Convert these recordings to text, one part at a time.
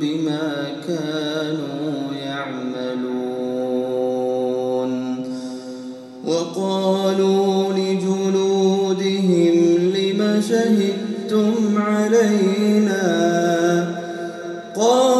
بما كانوا يعملون وقالوا لجلودهم لم شهدتم علينا قالوا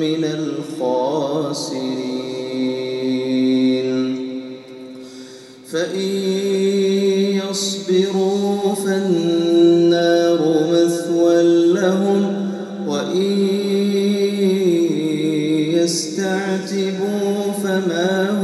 من الخاسرين. فإن يصبروا فالنار مثوى لهم وإن يستعتبوا فما هم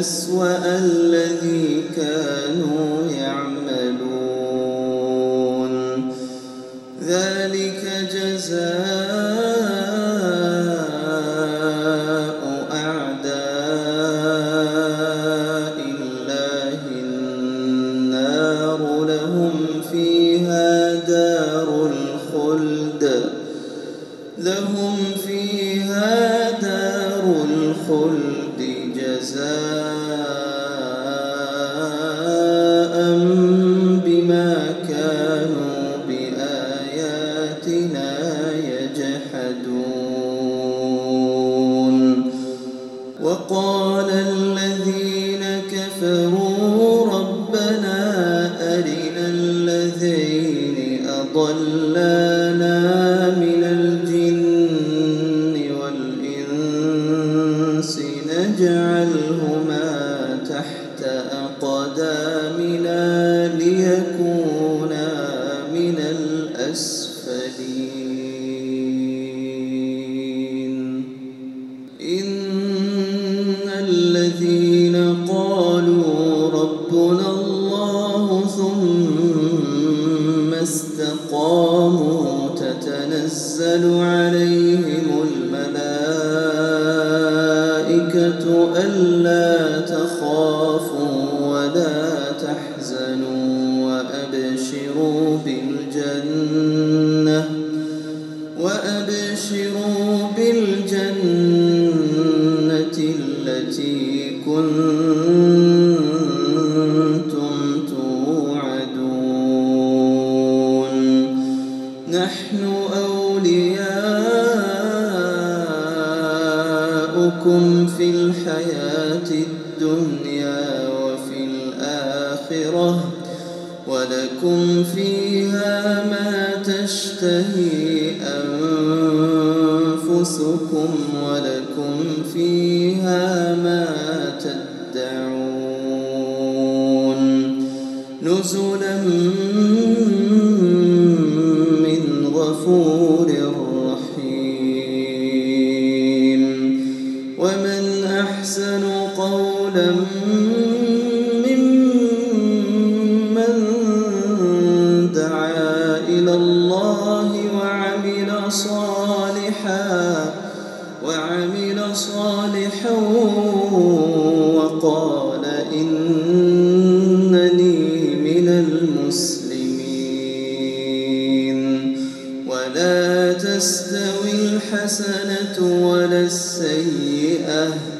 أسوأ الذي كانوا يعملون. ذلك بما كانوا بآياتنا يجحدون. وقال الذين كفروا ربنا أرنا الذين أضلانا نجعلهما تحت أقدامنا. الملائكة ألا تخافوا ولا تحزنوا وأبشروا بالجنة وأبشروا بالجنة التي كنتم أولياؤكم في الحياة الدنيا وفي الآخرة ولكم فيها ما تشتهي أنفسكم ولكم فيها ما تدعون نزلا قولا صالحا وعمل صالحا وقال إنني من المسلمين. ولا تستوي الحسنة ولا السيئة.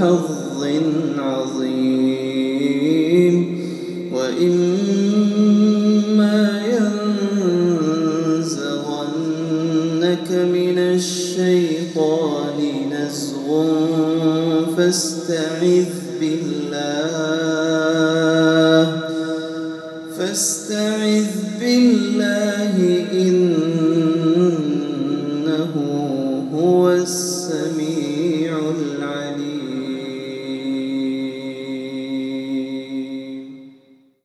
حظ عظيم. وإما ينزغنك من الشيطان نزغ فاستعذ بالله. فاستعذ بالله إنه هو السبب